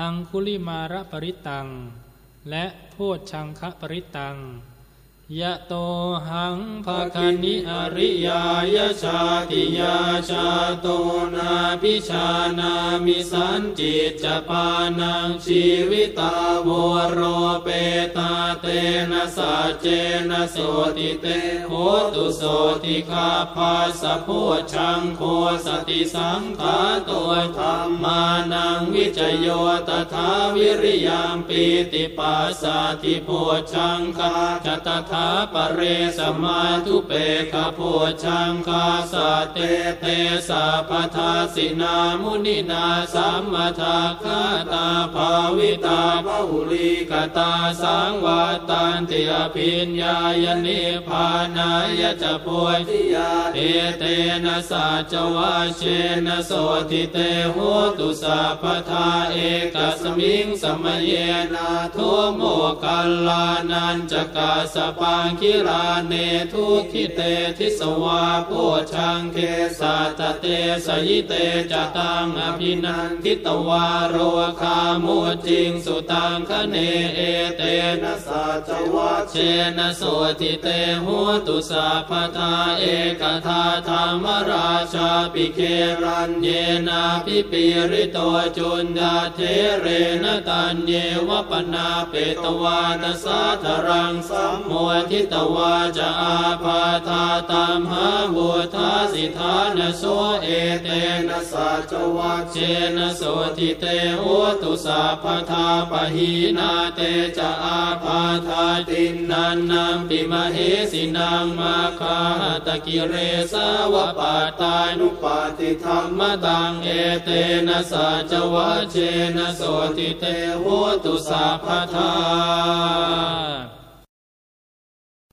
อังคุลิมาระปริตัง และโพชชังคะปริตัง ยะโตหังภาคณิอริยายชาติยาชาโตนาพิชานามิสันจิตจปานังชีวิตาวโรเปตาเตนะสัจเจนะโสติเตโหตุโสติคาภาสะโพชังโคสะติสังขาโต ธัมมานังวิจะโย ตะถาวิริยัมปีติปัสสัทธิโพชฌังคา จะ ตะถาปะเร สะมาธุเปกขะโพชฌังคา สัตเตเตสัพพะทัสสินามุนินาสัมมะทักขาตาภาวิตา พะหุลีกะตาสังวัตตันติ อะภิญญายะ นินิพพานายะ จะโพธิยาเอเตนะสัจจะวัชเชนะโสตถิเตโหตุสัพพะทาเอกัสมิง สะมะเยนาโถ โมคคัลลานัญจะ กัสสะปังคิลาเนทุกขิเตทิสวาโพชฌังเคสัตตะ เทสะยิเต จะ ตัง อะภินันทิตวาโรคามุจจิงสุตังขะเณเอเตนะสัจวัชเชนะโสติเตหัวตุสัพพทาเอกทาธรรมราชาปิเครันเยนาพิปิริโตจุนดาเทเรนตันเยวปนาเปตวาตสาธรังสัมโมทิตวาจะอาภาธาตามหาบุทาสิทานโสเอเตนะสัจวัชเชนะโสติเตโหตุสัพทาปหีนาเตจะอาภาธาตินนันนังปิมเหสินังมาคาตะกิเรสาวปาตานุปาติธรรมตังเอเตนะสัจวัชเชนะโสติเตโหตุสัพพทา